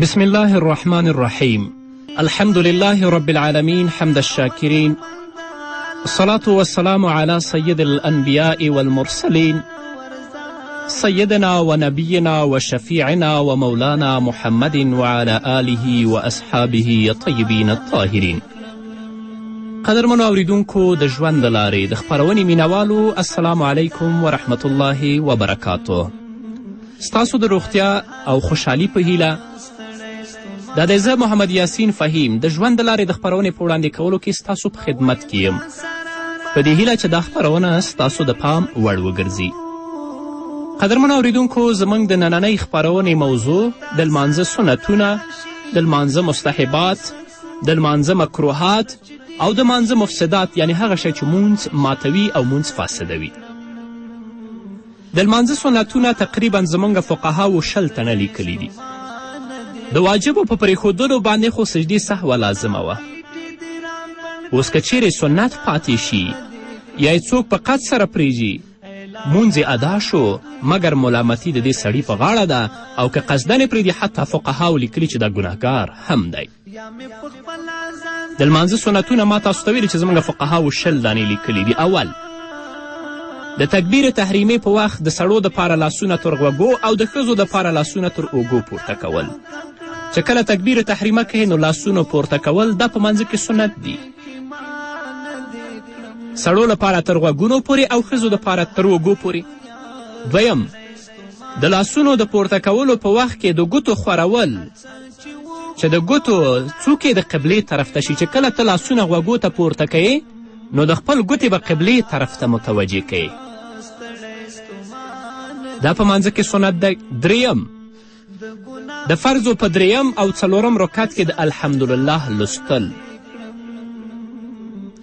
بسم الله الرحمن الرحیم الحمد لله رب العالمین حمد الشاکرین الصلاة والسلام على سید الانبیاء والمرسلین سيدنا ونبينا وشفيعنا ومولانا محمد وعلى آله وأصحابه الطيبين الطاهرين قدرمنو اوریدونکو د ژوند د لارې د خپرونې مینوالو السلام علیکم ورحمت الله وبرکاته ستاسو د روغتیا او خوشحالي په هیله دا دی زه محمد یاسین فهیم د ژوند د لارې د خپرونې په وړاندې کولو کې ستاسو په خدمت کې یم په دې هیله چې دا خپرونه ستاسو د پام وړ وګرځي قدرمنو اوریدونکو زموږ د نننۍ خپرونې موضوع د لمانځه سنتونه د لمانځه مستحبات د لمانځه مکروهات او د مانځه مفسدات یعنی هغه شی چې مونځ ماتوي او مونځ فاسدوي د لمانځه سنتونه تقریبا زمونږ فقهاو شل تنه لیکلي دي د واجبو په پرېښودلو باندې خو سجدې سهوه لازمه وه اوس که چیرې سنت پاتې شي یا یې څوک په قد سره پرېږي مونځ ادا شو مګر ملامتي د دې سړي په غاړه ده او که قصدن پرې دي حتی فقهاو لیکلي چې دا ګناهګار هم دی د لمانځه سنتونه ما تاسو ته ویلي چې زموږ فقهاو شل دانې لیکلي دي اول د تکبیر تحریمې په وخت د سړو دپاره لاسونه تر غوږو او د ښځو دپاره لاسونه تر اوږو پورته کول چې کله تکبیر تحریمه کوي نو لاسونو پورته کول دا په منځ کې سنت دي سړو لپاره تر غوږونو پورې او ښځو لپاره تر اوږو پورې دویم د لاسونو د پورته کولو په وخت کې د ګوتو خورول چې د ګوتو څوکې د قبلې طرف ته شي چې کله ته لاسونه غوږو ته پورته کوې نو د خپل ګوتې به قبلې طرف ته متوجه کوې دا په مانځه کې سنت دی دریم د فرضو په دریم او څلورم رکعت کې د الحمدلله لوستل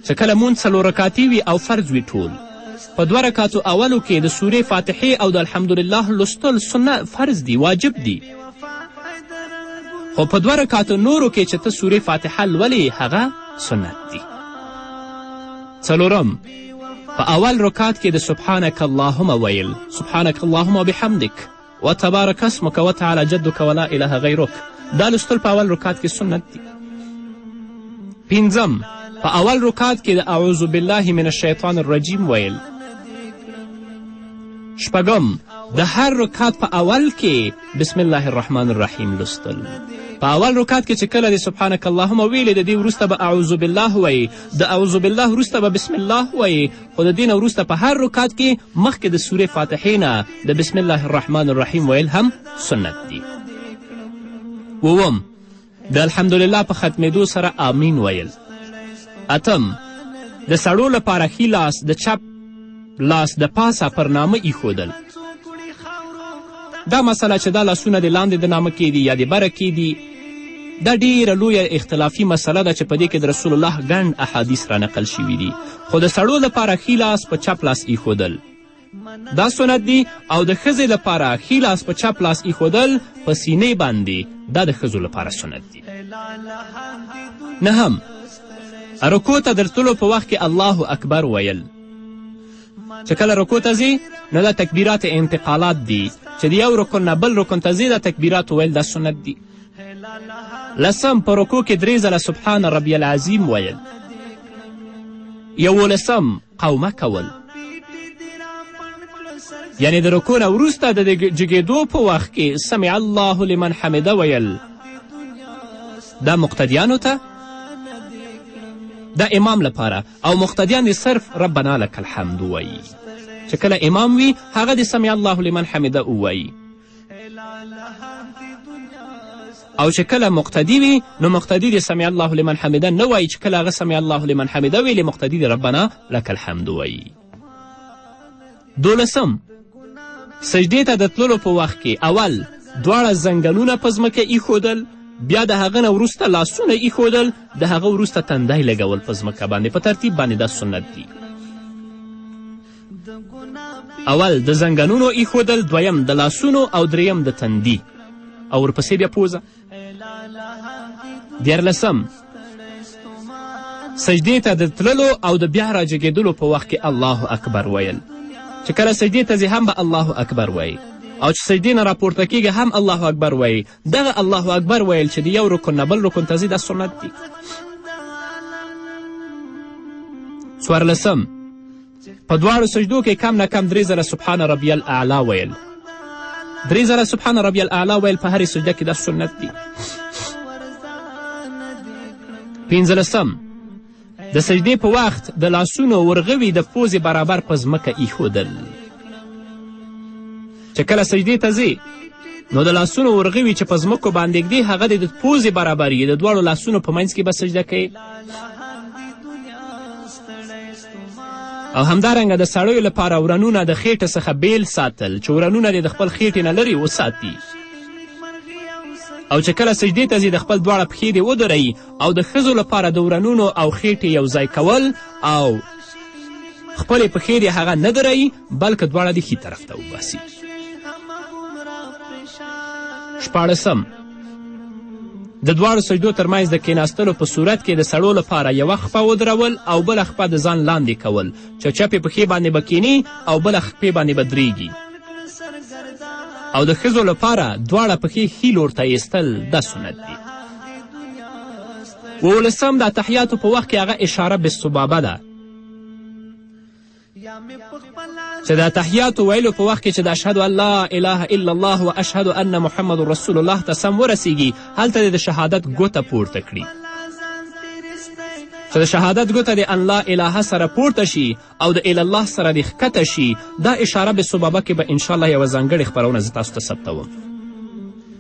چې کله مونځ څلور رکاتي وي او فرض وي ټول په دوه رکاتو اولو کې د سورې فاتحې او د الحمدلله لوستل سنه فرض دي واجب دي خو په دوه رکاتو نورو کې چې ته سورې فاتحه لولې هغه سنت دي څلورم په اول رکات کې د سبحانک اللهم ویل سبحانک اللهم بحمدک وتبارک اسمک وتعالی جدک ولا اله غیرک دا لوستل په اول رکات کې سنت دي پنځم په اول رکات کې د اعوذ بالله من الشیطان الرجیم ویل شپږم د هر رکات په اول کې بسم الله الرحمن الرحیم لوستل په اول رکات کې چې کله د سبحانک اللهم ویلې د دې وروسته به اعوذ بالله وایي د اعوذ بالله وروسته به بسم الله وایي خو د دې نه وروسته په هر رکعت کې مخکې د سورې فاتحې نه د بسم الله الرحمن الرحیم ویل هم سنت دي اووم د الحمدلله په ختمېدو سره آمین ویل اتم د سړو لپاره ښي لاس د چپ لاس د پاسه پر نامه ایښودل دا مسله چې دا لاسونه د لاندې د نامه کې دي یا د بره کې دي دا ډیره لویه اختلافي مسله ده چې په دې کې د رسول الله ګڼ احادیث رانقل شوي دي خو د سړو لپاره ښي لاس په چپ لاس ایښودل دا سنت دي او د ښځې لپاره ښي لاس په چپ لاس ایښودل په سینې باندې دا د ښځو لپاره سنت دي نهم رکو ته درتلو په وخت کې الله اکبر ویل چې کله رکو ته ځي نو دا تکبیرات انتقالات دي چې د یو رکن نه بل رکن ته ځي دا تکبیرات ویل دا سنت دي لسم په رکو کې درې ځله سبحان ربی العظیم ویل یولسم قومه کول یعنی د رکو نه وروسته د جګېدو په وخت کې سمع الله لمن حمده ویل دا مقتدیانو ته د امام لپاره او مقتدیان دې صرف ربنا لک الحمد ووایي چې کله امام وي هغه دې سمع الله لمن حمده ووایي او چې کله مقتدی وي نو مقتدی دې سمع الله لمن حمده نه وایي چې کله هغه سمع الله لمن حمده ویلې مقتدی دې ربنا لک الحمد وایي دولسم، سجدې ته د تللو په وخت کې اول دواړه ځنګلونه په ځمکه ایښودل بیا د هغه نه وروسته لاسونه ایښودل د هغه وروسته تندی لګول په ځمکه باندې په ترتیب باندې دا سنت دي اول د ځنګنونو ایښودل دویم د لاسونو او دریم د تندي او ورپسې بیا پوزه دیارلسم سجدې ته د تللو او د بیا راجګېدلو په وخت کې الله اکبر ویل چې کله سجدې ته ځې هم به الله اکبر وایي او چې سجدې نه راپورته کیږي هم الله اکبر وایي دغه الله اکبر ویل چې د یو رکن نه بل رکن ته ځي دا سنت دي څوارلسم په دواړو سجدو کې کم نه کم درې زره سبحان ربی الاعلی ویل درې زره سبحان ربی الاعلی ویل په هرې سجده کې دا سنت دي پنځلسم د سجدې په وخت د لاسونو ورغوي د پوزې برابر په ځمکه ایښودل چې کله سجدې ته ځې نو د لاسونو ورغوي چې په ځمکو باندې ږدې هغه د پوزې برابر یې د دواړو لاسونو په منځ کې به سجده کوې او همدارنګه د سړیو لپاره ورنونه د خېټې څخه بیل ساتل چې ورنونه دې د خپل خېټې نه لرې وساتي او چې کله سجدې ته ځي د خپل دواړه پښې دې ودروي او د ښځو لپاره د ورنونو او خېټې یو ځای کول او خپلې پښې دې هغه نه دروي بلکه دواړه دې ښي طرف ته وباسي شپاړسم د دواړو سجدو ترمنځ د کیناستلو په صورت کې د سړو لپاره یوه خپه ودرول او بله خپه د ځان لاندې کول چې چپې پښې باندې به کینی او بله خپې باندې به درېږي او د ښځو لپاره دواړه پښې ښي لور ته ایستل دا سنت دی اوولسم د تحیاتو په وخت کې هغه اشاره بالصبابه ده چې د تحیاتو ویلو په وخت کې چې د اشهد ان لا اله الا الله و اشهد ان محمد رسول الله ته سم ورسیږي هلته د شهادت ګوته پورته کړي چې د شهادت ګوته د ان لا اله سره پورته شي او د اله الله سره د ښکته شي دا اشاره به سبابه کې به انشاءالله یوه ځانګړې خپرونه زه تاسو ته ثبتوم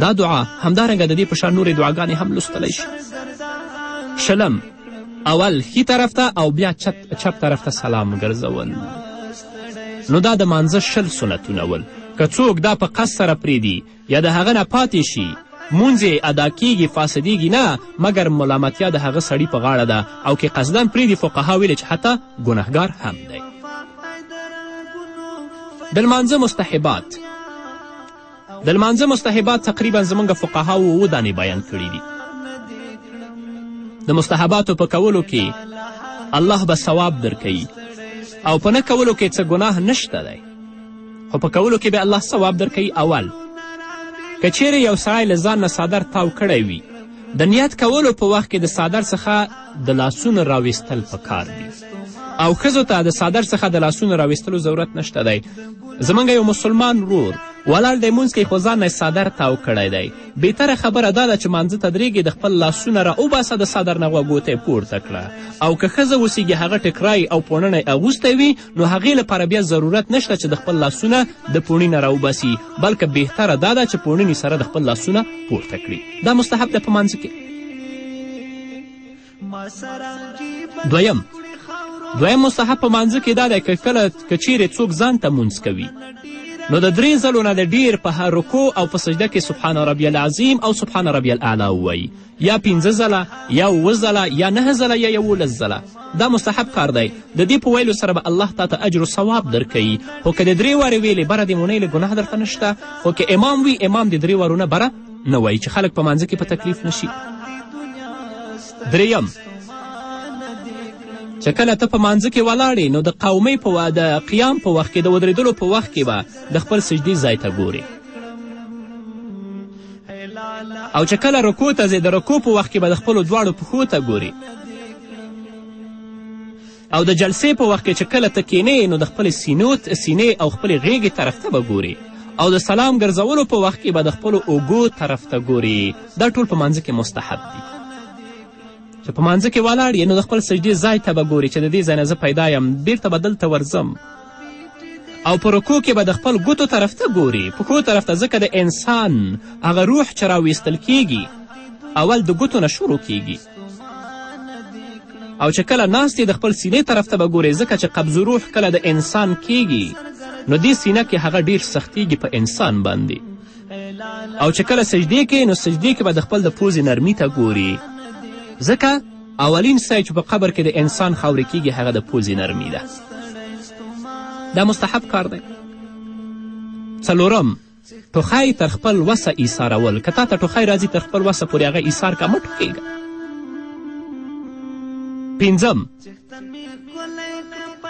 دا دعا همدارنګه د دې په شان نورې دعاګانې هم لوستلی شي شلم اول ښي طرف ته او بیا چپ, چپ طرف ته سلام ګرځول نو دا د مانځه شل سنتونه ول که څوک دا په قصد سره پرېږدي یا د هغه نه پاتې شي مونځ یې ادا کیږي فاسدیږي نه مګر ملامتیا د هغه سړي په غاړه ده او که قصدن پرېږدي فقها ویلې چې حتی ګنهګار هم دی د لمانځه مستحبات د لمانځه مستحبات تقریبا زموږ فقهاو اووه دانې بیان کړي دي د مستحباتو په کولو کې الله به ثواب درکوي او په نه کولو کې څه ګناه نشته دی خو په کولو کې به الله ثواب درکوي اول که چیرې یو سړی له ځان نه څادر تاو کړی وي د نیت کولو په وخت کې د څادر څخه د لاسونو راویستل پکار دي او ښځو ته د څادر څخه د لاسونو راویستلو ضرورت نشته دی زمونږ یو مسلمان رور ولاړ دی مونځ کوي خو ځان نه څادر تاو کړی دی بهتره خبره دا ده چې مانځه ته درېږې د خپل لاسونه را وباسه د څادر نه غوږوتی پورته کړه او که ښځه اوسیږي هغه ټکرای او پوڼنی اغوستی وي نو هغې لپاره بیا ضرورت نشته چې د خپل لاسونه د پوڼي نه راوباسي بلکې بهتره دا ده چې پوڼني سره د خپل لاسونه پورته کړي دا مستحب ده په مانځه کې دویم دویم مستحب په مانځه کې دا دی که کله که چیرې څوک ځان ته مونځ کوي نو د درې ځلو نه د ډیر په هر رکو او په سجده کې سبحان ربی العظیم او سبحان ربی الاعلی ووایي یا پنځه ځله یا اووه ځله یا نهه ځله یا یولس ځله دا مستحب کار دی د دې په ویلو سره به الله تا ته اجر و ثواب درکوي خو که د درې وارې ویلې بره د مونۍ له ګناه درته نشته خو که امام وي امام د درې وارو نه بره نه وایي چې خلک په مانځه کې په تکلیف نشي دریم چې کله ته په مانځه کې ولاړې نو د قومۍ په د قیام په وخت کې د ودرېدلو په وخت کې به د خپل سجدي ځای ته ګورې او چې کله رکو ته ځې د رکو په وخت کې به د خپلو دواړو پښو ته ګورې او د جلسې په وخت کې چې کله ته کینې نو د خپلې سینوت سینې او خپلې غیږې طرف ته به ګورې او د سلام ګرځولو په وخت کې به د خپلو اوږو طرف ته ګورې دا ټول په مانځه کې مستحب دي چې په مانځه کې ولاړ یې نو د خپل سجدې ځای ته به ګورې چې د دې ځای نه زه پیدا یم بیرته به دلته ورځم او په رکو کې به د خپل ګوتو طرف ته ګوري پښو طرف ته ځکه د انسان هغه روح چې راویستل کیږي اول د ګوتو نه شروع کیږي او چې کله ناست د خپل سینې طرف ته به ګورې ځکه چې قبض روح کله د انسان کیږي نو دې سینه کې هغه ډیر سختیږي په انسان باندې او چې کله سجدې کې نو سجدې کې به د خپل د پوزې نرمي ته ګوري ځکه اولین سای چې په قبر کې د انسان خاورې کیږي هغه د پوزې نرمي ده دا مستحب کار دی څلورم ټوخی تر خپل وسه ایسارول که تا ته ټوخی راځي تر خپل وسه پورې هغه ایسار که مه ټوخېږه پنځم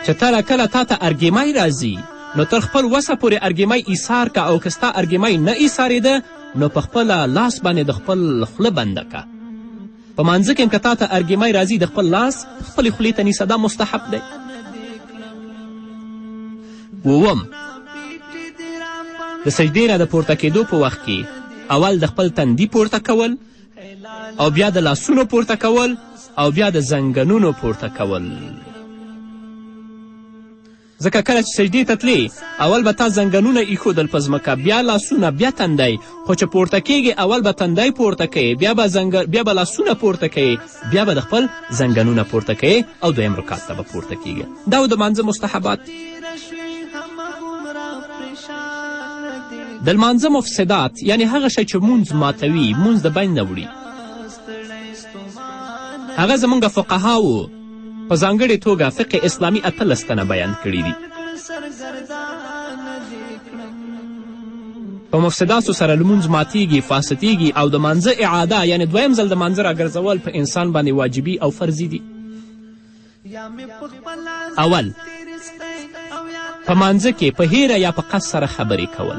چې تله کله تا ته ارګیمی راځي نو تر خپل وسه پورې ارګیمی ایسار که او که ستا ارګیمی نه ایسارېده نو په خپله لاس باندې د خپل خوله بنده که په مانځه کې هم که تا ته ارګیمی راځي د خپل لاس خپلې خولې ته نیسه دا مستحب دی اووم د سجدې نه د پورته کېدو په وخت کې اول د خپل تندي پورته کول او بیا د لاسونو پورته کول او بیا د زنګنونو پورته کول ځکه کله چې سجدې ته تلې اول به تا زنګنونه ایښودل په ځمکه بیا لاسونه بیا تندی خو چې پورته کیږې اول به تندی پورته کوې بیا به زنګ... بیا به لاسونه پورته کوې بیا به د خپل زنګنونه پورته کوې او دویم رکات ته به پورته کیږې دا و د مانځه مستحبات د لمانځه مفسدات یعنی هغه شی چې مونځ ماتوي مونځ د بین نه وړي هغه زمونږ فقهاو په ځانګړې توګه فقه اسلامي اتلس تنه بیان کړي دي په مفسداتو سره لمونځ ماتیږي فاسدیږي او د مانځه اعاده یعنې دویم ځل د مانځه راګرځول په انسان باندې واجبي او فرضي دي اول په مانځه کې په هیره یا په قصد سره خبرې کول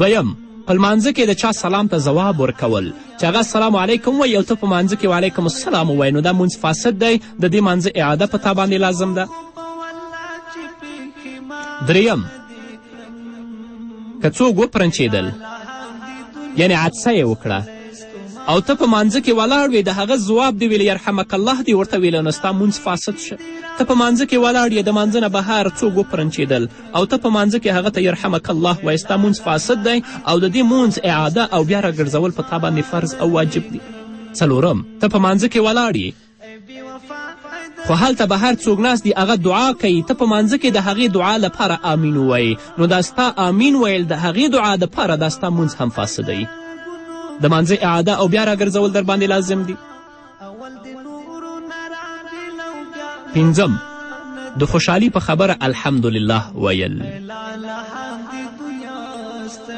دویم په لمانځه کې د چا سلام ته ځواب ورکول چې هغه سلام علیکم وایي او ته په مانځه کې وعلیکم السلام ووایې نو دا مونځ فاسد دی د دې مانځه اعاده په تا باندې لازم ده دریم که څوک وپرنچېدل یعنې عدسه یې وکړه او ته په مانځه کې ولاړ وې د هغه ځواب دې ویل یرحمک الله دې ورته ویله نو ستا مونځ فاسد شه ته په مانځه کې ولاړ یې د مانځه نه بهر څوک وپرنچېدل او ته په مانځه کې هغه ته یرحمک الله وایې ستا مونځ فاسد دی او د دې مونځ اعاده او بیا راګرځول په تا باندې فرض او واجب دي څلورم ته په مانځه کې ولاړ یې خو هلته به هر څوک ناست دي هغه دعا کوي ته په مانځه کې د هغې دعا لپاره آمین ووایې نو دا ستا آمین ویل د هغې دعا دپاره دا ستا مونځ هم فاسدوي د مانځه اعاده او بیا راګرځول در باندې لازم دي پنځم د خوشحالی په خبره الحمدلله ویل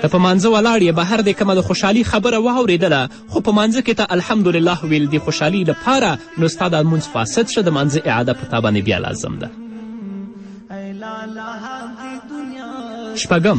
ته په مانځه ولاړ یې بهر دی کومه د خوشحالی خبره واورېدله خو په مانځه کې ته الحمدلله ویل د خوشحالی لپاره نو ستا دا لمونځ فاسد شه د مانځه اعاده په تا باندې بیا لازم ده شپږم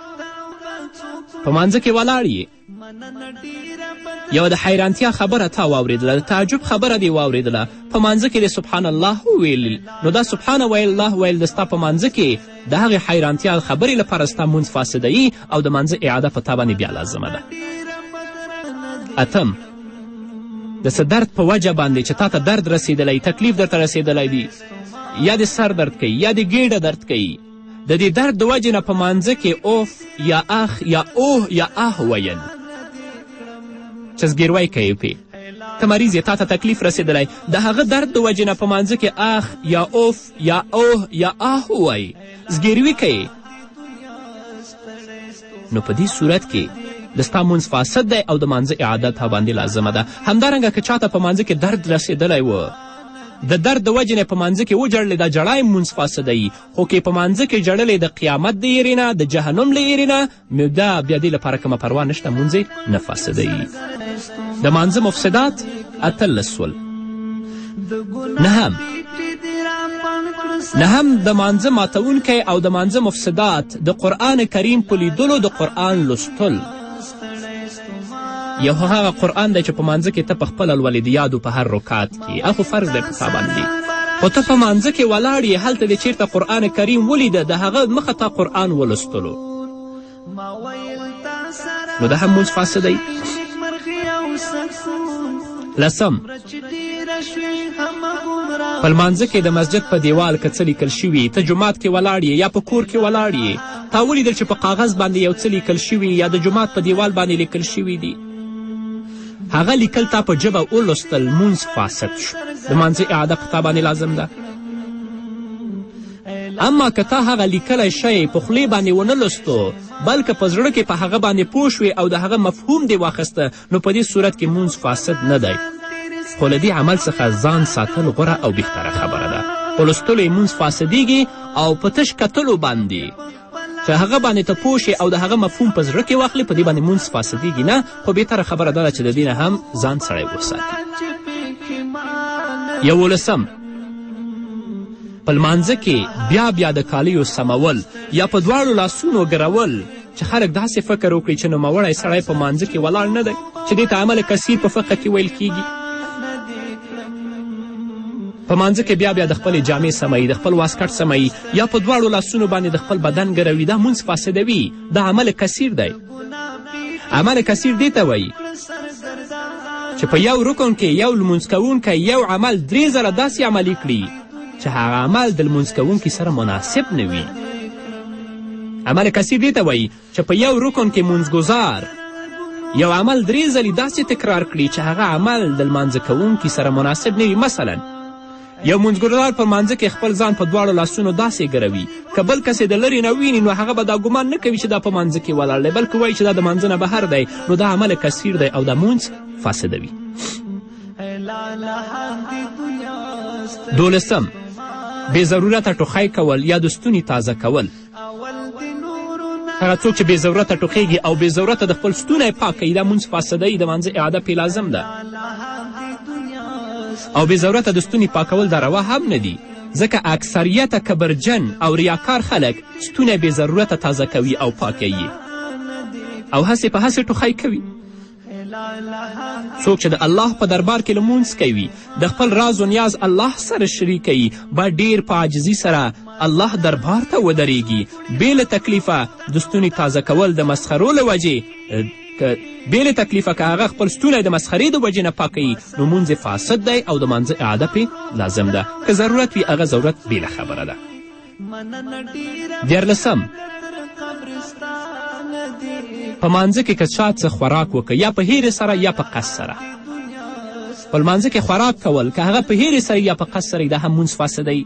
په مانځه کې ولاړ یې یوه د حیرانتیا خبره تا واورېدله د تعجب خبره دې واورېدله په مانځه کې دې سبحان الله وویل نو دا سبحان ویل الله ویل د ستا په مانځه کې د هغې حیرانتیا خبرې لپاره ستا مونځ فاسدوي او د مانځه اعاده په تا باندې بیا لازمه ده اتم د څه درد په وجه باندې چې تا ته درد رسېدلی تکلیف درته رسېدلی دی یا د سر درد کوي یا د ګېډه درد کوي د دې درد د وجې نه په مانځه کې اوف یا اخ یا اوه یا اه ویل چې زګیروی کوي پې ته مریض یې تا ته تکلیف رسېدلی د هغه درد د وجې نه په مانځه کې اخ یا اوف یا اوه یا اه ووایي زګیروي کوي نو په دې صورت کې د ستا مونځ فاسد دی او د مانځه اعاده تا باندې لازمه ده همدارنګه که چاته په مانځه کې درد رسېدلی و د درد د وجې نه په مانځه کې وجړلې دا جړای مونځ فاسدوي خو که په مانځه کې ژړلې د قیامت د یېرې نه د جهنم له یېرې نه نو دا بیا دې لپاره کومه پروا نشته مونځ نه فاسدوي د مانځه مفسدات اتلس سول نهم نه هم د مانځه ماتونکی او د مانځه مفسدات د قرآن کریم په لیدلو د قرآن لوستل یو خو هغه قرآن دی چې په مانځه کې ته په خپله لولې د یادو په هر رکات کې اخو فرض دی په تا باندې خو ته په مانځه کې ولاړ یې هلته دې چیرته قرآن کریم ولیده د هغه مخه تا قرآن ولوستلو نو دا هم مونځ فاسد دی لسم په لمانځه کې د مسجد په دیوال که څه لیکل شوي ته جومات کې ولاړ یا په کور کې ولاړ تا ولیدل چې په کاغذ باندې یو څه لیکل شوي یا د جومات په دیوال باندې لیکل شوي دي هغه لیکل تا په ژبه ولوستل مونځ فاسد شو د مانځه اعاده په تا باندې لازم ده اما که تا هغه لیکلی شی په خولې باندې ونه لوستو بلکه په زړه کې په هغه باندې پوه شوې او د هغه مفهوم دې واخیسته نو په دې صورت کې مونځ فاسد نه دی خو له دې عمل څخه ځان ساتل غوره او بهتره خبره ده په لوستلو یې مونځ فاسدیږي او په تش کتلو باندې چې هغه باندې ته پوه شې او د هغه مفهوم په زړه کې واخلې په دې باندې مونځ فاسدیږي نه خو بهتره خبره دا ده چې د دې نه هم ځان سړی وساتي یولسم په لمانځه کې بیا بیا د کالیو سمول یا په دواړو لاسونو ګرول چې خلک داسې فکر وکړي چې نوموړی سړی په مانځه کې ولاړ نه دی چې دې ته عمل کثیر په فقه کې ویل کیږي په مانځه کې بیا بیا د خپلې جامې سموي د خپل واسکټ سموي یا په دواړو لاسونو باندې د خپل بدن ګروي دا مونځ فاسدوي دا عمل کثیر دی عمل کثیر دې ته وایي چې په یو رکن کې یو لمونځ کوونکی یو عمل درې ځله داسې عملی کړي چې هغه عمل د لمونځ کوونکي سره مناسب نه وي عمل کثیر دې ته وایي چې په یو رکن کې منځګزار یو عمل درې ځلې داسې تکرار کړي چې هغه عمل د لمانځه کوونکي سره مناسب نه وي مثلا یو منځګزار په مانځه کې خپل ځان په دواړو لاسونو داسې ګروي که بل کس د لرې نه ویني نو هغه به دا ګمان نه کوي چې دا په مانځه کې ولاړ دی بلکې وایي چې دا د مانځه نه بهر دی نو دا عمل کثیر دی او دا مونځ فاسدوي دولسم بې ضرورته ټوخی کول یا د ستوني تازه کول هغه څوک چې بې ضرورته ټوخېږي او بې ضرورته د خپل ستونی پاک کوي دا مونځ فاسدوي د مانځه اعاده پې لازم ده او بې ضرورته د ستوني پاکول دا روا هم نه دي ځکه اکثریت کبرجن او ریاکار خلک ستونی بې ضرورته تازه کوي او پاکوي او هسې په هسې ټوخی کوي څوک چې د الله په دربار کې لمونځ کوي د خپل راز و نیاز الله سره شریکوي به ډیر په عاجزي سره الله دربار ته ودرېږي بې له تکلیفه د ستوني تازه کول د مسخرو له وجې که بې له تکلیفه که هغه خپل ستونی د مسخرې د وجې نه پاکوي نو مونځ فاسد دی او د مانځه اعاده پې لازم ده که ضرورت وي هغه ضرورت بېله خبره ده دیارلسم په مانځه کې که چا څه خوراک وکړ یا په هیرې سره یا په قصد سره په لمانځه کې خوراک کول که هغه په هیرې سره یا په قصد سره دا هم مونځ فاسدوي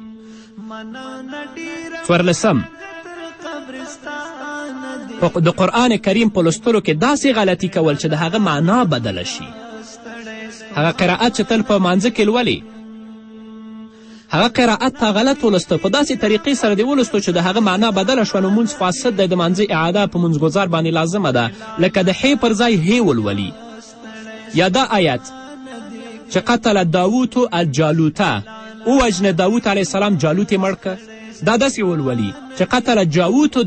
څوارلسم د قرآن کریم په لوستلو کې داسې غلطي کول چې د هغه معنا بدله شي هغه قرائت چې تل په مانځه کې لولې هغه قرائت تا غلط ولسته په داسې طریقې سره دې ولستو چې د هغه معنا بدله شوه نو مونځ فاسد دی د مانځه اعاده په مونځګزار باندې لازمه ده لکه د حې پر ځای هې ولولي یا دا آیت چې قتل داوت الجالوته ووژنه داوت علیه السلام جالوت یې مړ که دا داسې ولولي چې قتل جاوت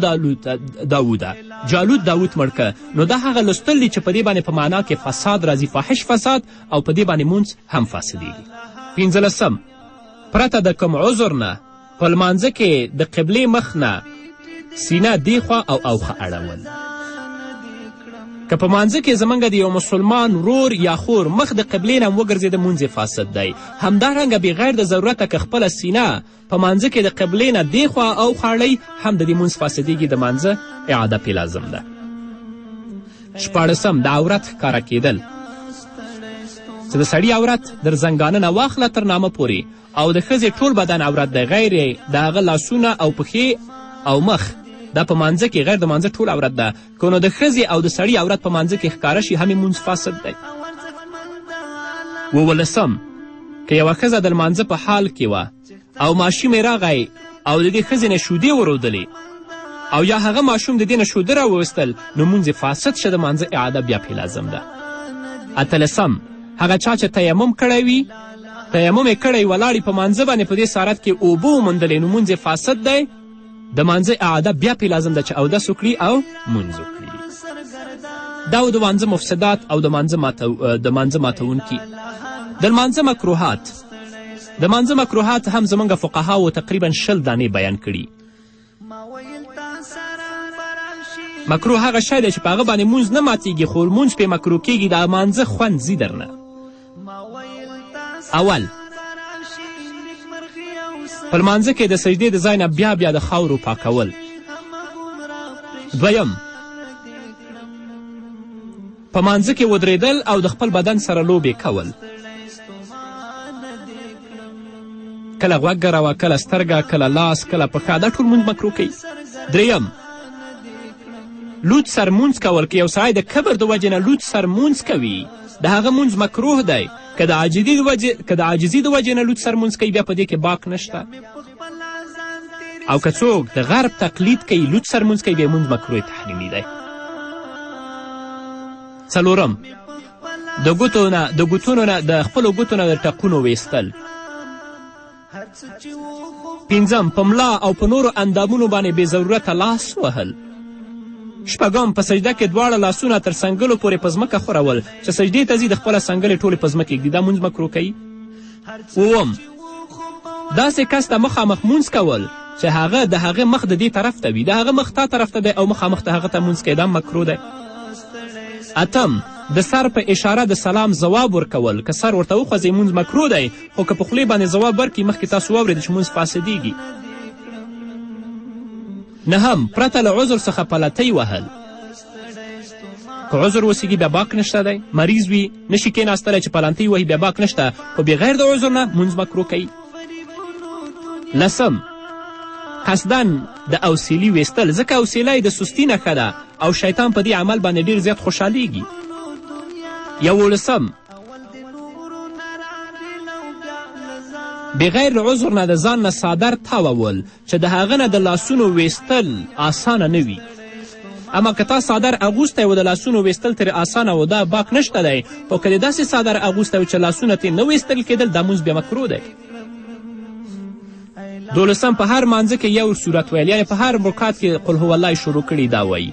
داوده جالوت داوت مړ که نو دا هغه لوستل دي چې په دې باندې په معنا کې فساد راځي فاحش فساد او په دې باندې مونځ هم فاسدېږي پنځلسم پرته د کوم عذر نه په لمانځه کې د قبلې مخ نه سینه دیخوا او اوخه اړول که په مانځه کې زموږ د یو مسلمان رور یا خور مخ د قبلې نه هم وګرځېده مونځ فاسد دی همدارنګه بغیر د ضرورته که خپله سینه په مانځه کې د قبلې نه دې خوا او خواړی هم د دې مونځ فاسدېږي د مانځه اعاده پې لازم ده شپاړسم د عورت ښکاره کېدل چې د سړي عورت در زنګانه نه واخله تر نامه پورې او د ښځې ټول بدن عورت د غیر د هغه لاسونه او پښې او مخ دا په مانځه کې غیر د مانځه ټول عورت ده که نو د ښځې او د سړي عورت په مانځه کې ښکاره شي هم مونځ فاسد دی اوولسم که یوه ښځه د لمانځه په حال کې وه او ماشوم یې راغی او د دې ښځې نه شودې ورودلې او یا هغه ماشوم د دې نه شوده راوویستل نو مونځ یې فاسد شه د مانځه اعاده بیا پرې لازم ده اتلسم هغه چا چې تیمم کړی وي تیمم یې کړی ولاړې په مانځه باندې په دې سارت کې اوبه وموندلې نو مونځ یې فاسد دی د مانځه اعاده بیا پې لازم ده چې اودس وکړي او مونځ وکړي دا و د مانځه مفسدات او د مانځه ماتو... د مانځه ماتوونکي د لمانځه مکروهات د مانځه مکروهات هم زموږ فقهاو تقریبا شل دانې بیان کړي مکروه هغه شی دی چې په هغه باندې مونځ نه ماتیږي خو مونځ پې مکروه کیږي د مانځه خوند ځي درنه اول په لمانځه کې د سجدې د ځای نه بیا بیا د خاورو پاکول دویم په مانځه کې ودرېدل او د خپل بدن سره لوبې کول کله غوږ ګروه کله سترګه کله لاس کله پښه دا ټول مونځ مکرو کوي دریم لوڅ سرمونځ کول که یو سړی د کبر د وجې نه لوڅ سرمونځ کوي د هغه مونځ مکروه دی که د عاجزي د وجې که د عاجزي د وجې نه لوڅ سر مونځ کوي بیا په دې کې باک نشته او که څوک د غرب تقلید کوي لوڅ سر مونځ کوي بیا مونځ مکروه تحریمي دی څلورم د ګوتو نه د ګوتونو نه د خپلو ګوتو نه د ټقونو ویستل پنځم په ملا او په نورو اندامونو باندې بې ضرورته لاس وهل شپږم په سجده کې دواړه لاسونه تر سنګلو پورې په ځمکه خورول چې سجدې ته ځي د خپله سنګلې ټولې په ځمکه ږدي دا مونځ مکرو کوي اووم داسې کس ته مخامخ مونځ کول چې هغه د هغه مخ د دې طرف ته وي د هغه مخ تا طرف ته دی او مخامخ ته هغه ته مونځ کوي دا مکرو دی اتم د سر په اشاره د سلام ځواب ورکول که سر ورته وخوځي مونځ مکرو دی خو که په خولې باندې ځواب ورکړي مخکې تاسو واورېده چې مونځ فاسدېږي نهم پرته له عذر څخه پلتۍ وهل که عذر وسیږي بیا باک نشته دی مریض وي نشي کېناستلی چې پلانتۍ وهي بیا باک نشته خو بغیر د عذر نه مونځ مکرو کوي لسم قصدا د اوسیلي ویستل ځکه اوسیله یې د سستی نښه ده او شیطان په دې عمل باندې ډیر زیات خوشحالیږي یولسم بغیر له عذر نه د ځان نه څادر تاوول چې د هغه نه د لاسونو ویستل آسانه نه وي اما که تا څادر اغوستی و د لاسونو ویستل ترې آسانه و دا باک نشته دی خو که د داسې څادر اغوستی و چې لاسونه ترې نه ویستل کېدل دا مونځ بیا مکرو دی دولسم په هر مانځه کې یو صورت ویل یعنی په هر رکعت کې قل هو الله شروع کړي دا وایي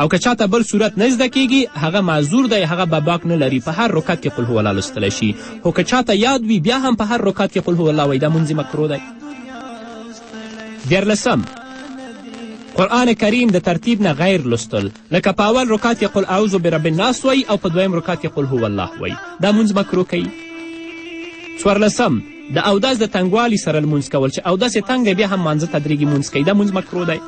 او که چاته بل صورت نه زده کیږي هغه معذور دی هغه به باک نه لري په هر رکعت کې قل هو الله لوستلی شي خو که چاته یاد وي بیا هم په هر رکعت کې قل هو الله وایي دا مونځ مکرو دی دیارلسم قرآن کریم د ترتیب نه غیر لوستل لکه په اول رکعت کې قل اعوذ برب الناس وایي او په دویم رکعت کې قل هو الله وایي دا مونځ مکرو کوي څوارلسم د اوداس د تنګوالي سره لمونځ کول چې اوداس یې تنګ دی بیا هم مانځه تدریګي مونځ کوي دا مونځ مکرو دی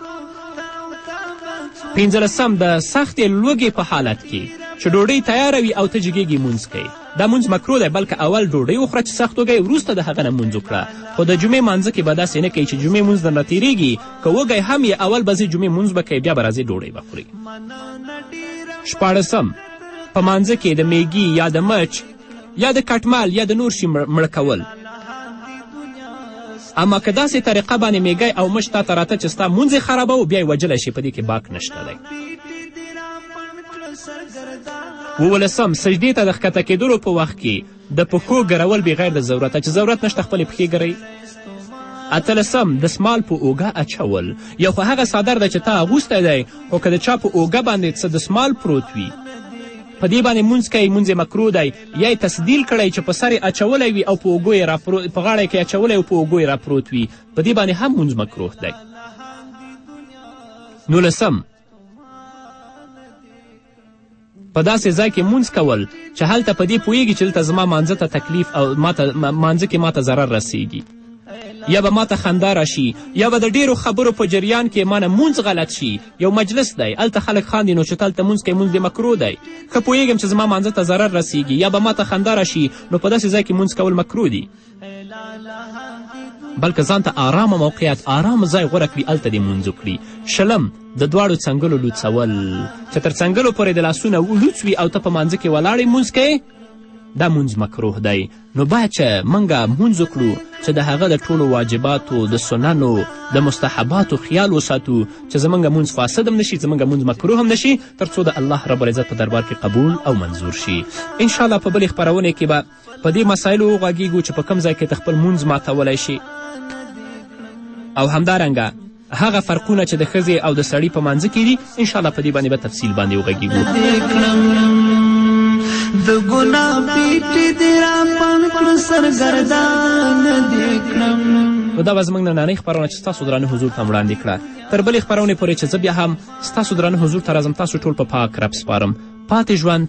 پنځلسم د سختې لوږې په حالت کې چې ډوډۍ تیاره وي او ته جګېږي مونځ کوي دا مونځ مکرو دی بلکه اول ډوډۍ وخوره چې سخت وږی وروسته د هغه نه مونځ وکړه خو د جمعې مانځه کې به داسې نه کوي چې جمعې مونځ درنه تېرېږي که وږی هم یې اول به ځې جمعې مونځ به کوې بیا به راځې ډوډۍ به خورې شپاړسم په مانځه کې د میږي یا د مچ یا د کټمل یا د نور شي مړه کول اما که داسې طریقه باندې میږی او مش تاته راته چې ستا مونځ یې خرابو بیا یې وژلی شي په دې کې باک نشته دی اوولسم سجدې ته د ښکته کېدلو په وخت کې د پښو ګرول بغیر د ضرورته چې ضرورت نشته خپلې پښې ګروي اتلسم دسمال په اوږه اچول یو خو هغه څادر ده چې تا اغوستی دی خو که د چا په اوږه باندې څه دسمال پروت وي په دې باندې مونځ کوي مونځ مکرو دی یا یې تسدیل کړی چې په سر یې اچولی وي او په اوږو یې راپرو په غاړه یې که اچولی او په اوږو یې راپروت وي په دې باندې هم مونځ مکروه دی نولسم په داسې ځای کې مونځ کول چې هلته په دې پوهیږي چې دلته زما مانځه ته تکلیف او ماته مانځه کې ماته ضرر رسیږي یا به ماته خندا راشي یا به د ډیرو خبرو په جریان کې مانه مونځ غلط شي یو مجلس دی هلته خلک خاندي نو چې ته هلته مونځ کوې مونځ دې مکرو دی ښه پوهیږم چې زما مانځه ته ضرر رسیږي یا به ماته خندا راشي نو په داسې ځای کې مونځ کول مکرو دي بلکې ځان ته آرامه موقعیت آرام ځای غوره کړي هلته دې مونځ وکړي شلم د دواړو څنګلو لوڅول چې تر څنګلو پورې د لاسونه لوڅ وي او ته په مانځه کې ولاړې مونځ کوې دا مونځ مکروه دی نو باید چې موږ مونځ وکړو چې د هغه د ټولو واجباتو د سننو د مستحباتو خیال وساتو چې زموږ مونځ فاسد هم نشي زموږ مونځ مکروه هم نشي تر څو د الله رب العزت په دربار کې قبول او منظور شي انشاءالله په بلې خپرونې کې به په دې مسایلو وغږیږو چې په کوم ځای کې ته خپل مونځ ماتولی شي او همدارنګه هغه فرقونه چې د ښځې او د سړي په منځ کې دي انشاءالله په دې باندې به تفصیل باندې وغږیږو د ګنا پیټې دې را پام کړ سرګردان دې کړم نو دا به زموږ نننۍ خپرونه چې ستاسو درانه حضور ته وړاندې کړه تر بلې خپرونې پورې چې زه بیا هم ستاسو درانه حضور ته راځم تاسو ټول په پاک رب سپارم پاتې ژوند